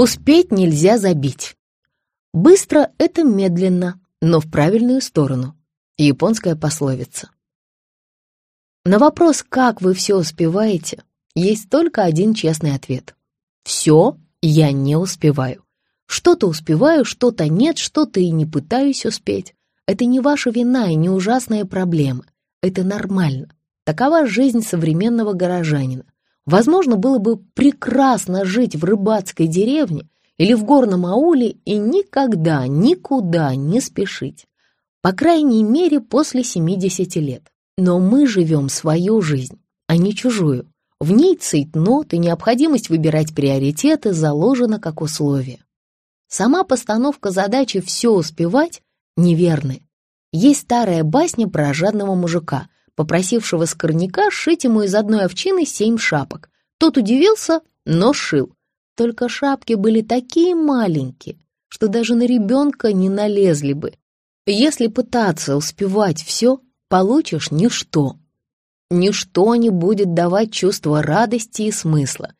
Успеть нельзя забить. Быстро — это медленно, но в правильную сторону. Японская пословица. На вопрос, как вы все успеваете, есть только один честный ответ. Все я не успеваю. Что-то успеваю, что-то нет, что-то и не пытаюсь успеть. Это не ваша вина и не ужасная проблема. Это нормально. Такова жизнь современного горожанина. Возможно, было бы прекрасно жить в рыбацкой деревне или в горном ауле и никогда, никуда не спешить. По крайней мере, после 70 лет. Но мы живем свою жизнь, а не чужую. В ней цейтнот и необходимость выбирать приоритеты заложена как условие. Сама постановка задачи «все успевать» неверная. Есть старая басня про жадного мужика, попросившего скорняка сшить ему из одной овчины семь шапок. Тот удивился, но шил. Только шапки были такие маленькие, что даже на ребенка не налезли бы. Если пытаться успевать все, получишь ничто. Ничто не будет давать чувство радости и смысла.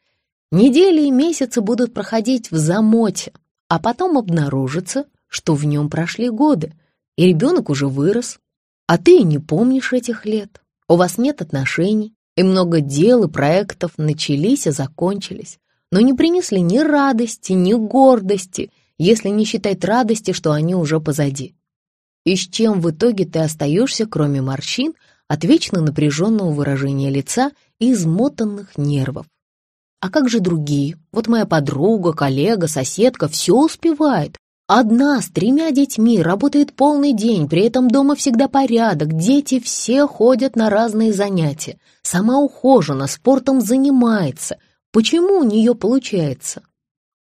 Недели и месяцы будут проходить в замоте, а потом обнаружится, что в нем прошли годы, и ребенок уже вырос, а ты и не помнишь этих лет. У вас нет отношений, и много дел и проектов начались и закончились, но не принесли ни радости, ни гордости, если не считать радости, что они уже позади. И с чем в итоге ты остаешься, кроме морщин, от вечно напряженного выражения лица и измотанных нервов? А как же другие? Вот моя подруга, коллега, соседка все успевает. Одна с тремя детьми работает полный день, при этом дома всегда порядок, дети все ходят на разные занятия. Сама ухожена, спортом занимается. Почему у нее получается?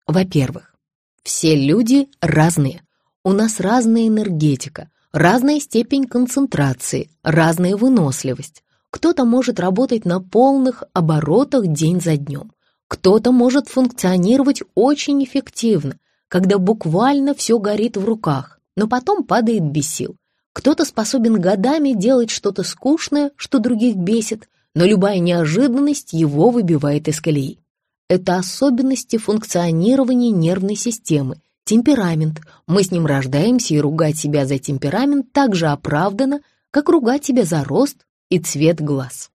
Во-первых, все люди разные. У нас разная энергетика, разная степень концентрации, разная выносливость. Кто-то может работать на полных оборотах день за днем. Кто-то может функционировать очень эффективно, когда буквально все горит в руках, но потом падает без сил. Кто-то способен годами делать что-то скучное, что других бесит, но любая неожиданность его выбивает из колеи. Это особенности функционирования нервной системы, Темперамент. Мы с ним рождаемся, и ругать себя за темперамент так же оправдано, как ругать себя за рост и цвет глаз.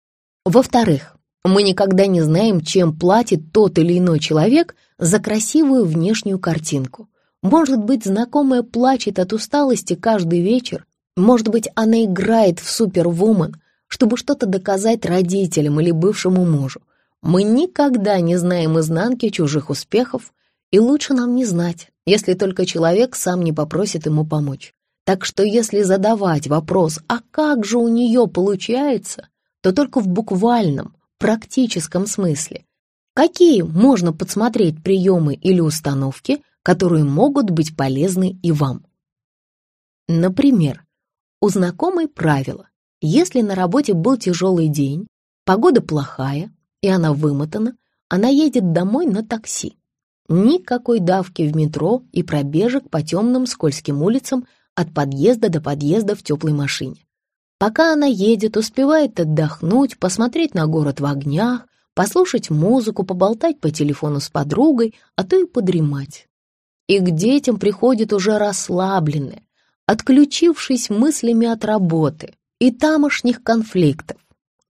Во-вторых, мы никогда не знаем, чем платит тот или иной человек за красивую внешнюю картинку. Может быть, знакомая плачет от усталости каждый вечер, может быть, она играет в супервумен, чтобы что-то доказать родителям или бывшему мужу. Мы никогда не знаем изнанки чужих успехов, и лучше нам не знать, если только человек сам не попросит ему помочь. Так что если задавать вопрос «а как же у нее получается?», то только в буквальном, практическом смысле. Какие можно подсмотреть приемы или установки, которые могут быть полезны и вам? Например, у знакомой правило. Если на работе был тяжелый день, погода плохая, и она вымотана, она едет домой на такси. Никакой давки в метро и пробежек по темным скользким улицам от подъезда до подъезда в теплой машине. Пока она едет, успевает отдохнуть, посмотреть на город в огнях, послушать музыку, поболтать по телефону с подругой, а то и подремать. И к детям приходит уже расслабленная, отключившись мыслями от работы и тамошних конфликтов.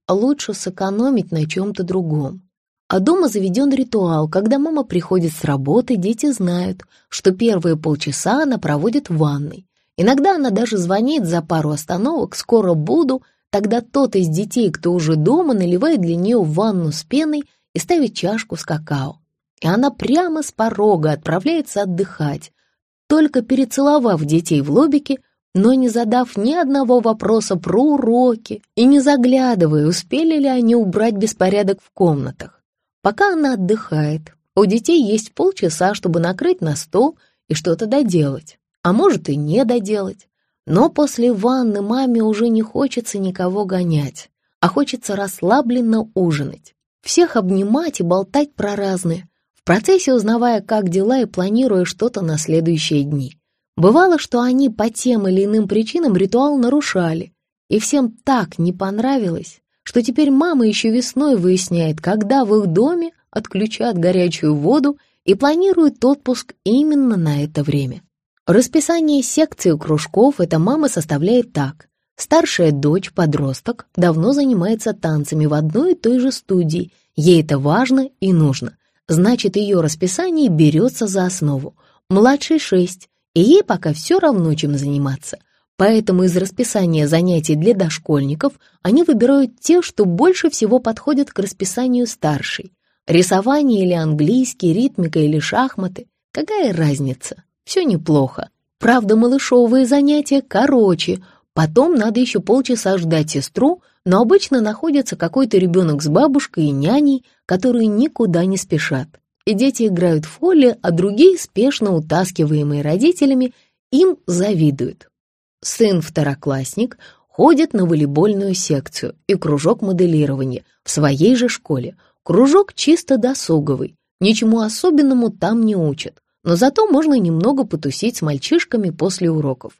Лучше сэкономить на чем-то другом. А дома заведен ритуал, когда мама приходит с работы, дети знают, что первые полчаса она проводит в ванной. Иногда она даже звонит за пару остановок «скоро буду», тогда тот из детей, кто уже дома, наливает для нее ванну с пеной и ставит чашку с какао. И она прямо с порога отправляется отдыхать, только перецеловав детей в лобике, но не задав ни одного вопроса про уроки и не заглядывая, успели ли они убрать беспорядок в комнатах. Пока она отдыхает, у детей есть полчаса, чтобы накрыть на стол и что-то доделать, а может и не доделать. Но после ванны маме уже не хочется никого гонять, а хочется расслабленно ужинать, всех обнимать и болтать про разные, в процессе узнавая, как дела и планируя что-то на следующие дни. Бывало, что они по тем или иным причинам ритуал нарушали, и всем так не понравилось, что теперь мама еще весной выясняет, когда в их доме отключат горячую воду и планируют отпуск именно на это время. Расписание секций и кружков эта мама составляет так. Старшая дочь, подросток, давно занимается танцами в одной и той же студии. Ей это важно и нужно. Значит, ее расписание берется за основу. Младшей шесть, и ей пока все равно, чем заниматься. Поэтому из расписания занятий для дошкольников они выбирают те, что больше всего подходят к расписанию старшей. Рисование или английский, ритмика или шахматы. Какая разница? Все неплохо. Правда, малышовые занятия короче, потом надо еще полчаса ждать сестру, но обычно находится какой-то ребенок с бабушкой и няней, которые никуда не спешат. И дети играют в фоле, а другие, спешно утаскиваемые родителями, им завидуют. Сын-второклассник ходит на волейбольную секцию и кружок моделирования в своей же школе. Кружок чисто досуговый, ничему особенному там не учат, но зато можно немного потусить с мальчишками после уроков.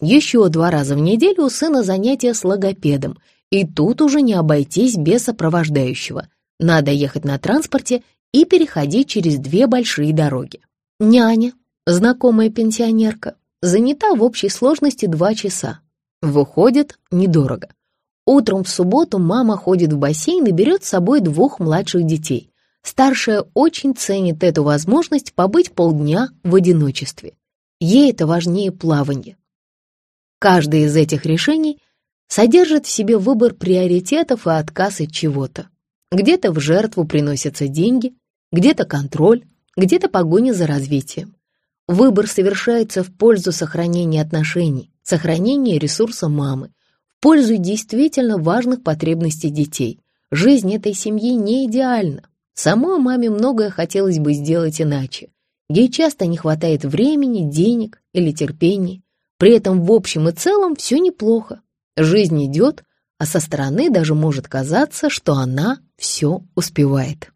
Еще два раза в неделю у сына занятия с логопедом, и тут уже не обойтись без сопровождающего. Надо ехать на транспорте и переходить через две большие дороги. Няня, знакомая пенсионерка, занята в общей сложности два часа. Выходит, недорого. Утром в субботу мама ходит в бассейн и берет с собой двух младших детей. Старшая очень ценит эту возможность побыть полдня в одиночестве. Ей это важнее плавания. Каждое из этих решений содержит в себе выбор приоритетов и отказ от чего-то. Где-то в жертву приносятся деньги, где-то контроль, где-то погоня за развитием. Выбор совершается в пользу сохранения отношений, сохранения ресурса мамы, в пользу действительно важных потребностей детей. Жизнь этой семьи не идеальна. Самой маме многое хотелось бы сделать иначе. Ей часто не хватает времени, денег или терпения. При этом в общем и целом все неплохо. Жизнь идет, а со стороны даже может казаться, что она все успевает.